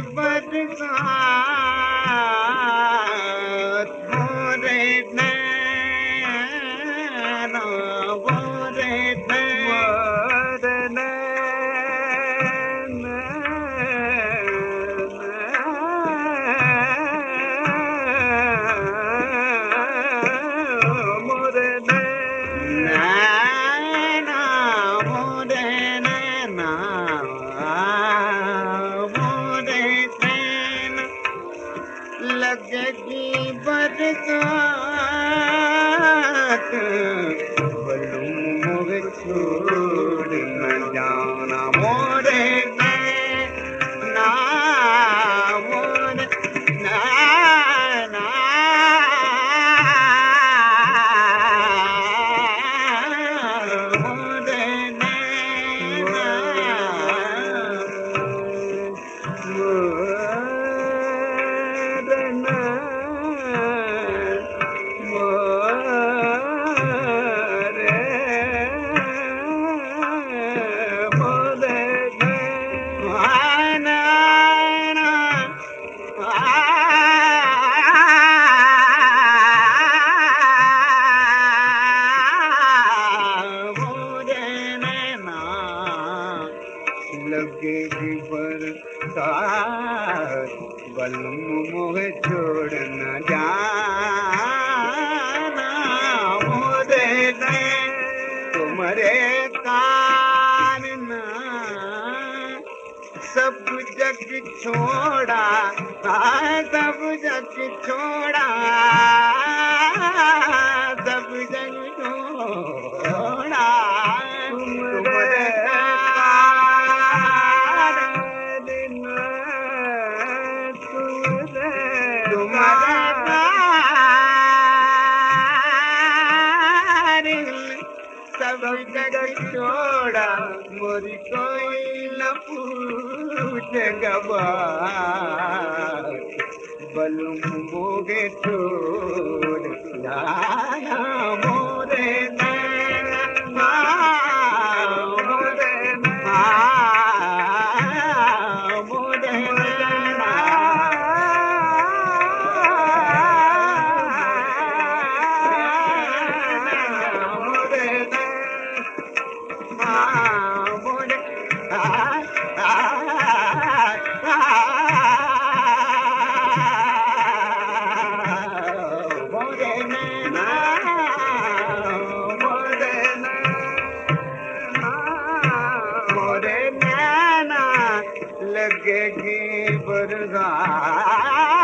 पद जगी बरसा बरसात बलम मोहे छोड़ न जाना मोरे ने तुम्हारे कारण सब जग छोड़ा हाँ, सब जग छोड़ा सब जग छोड़ा मोरी पूछे गवा बलुम मोगे छोड़ लगेगी बरसात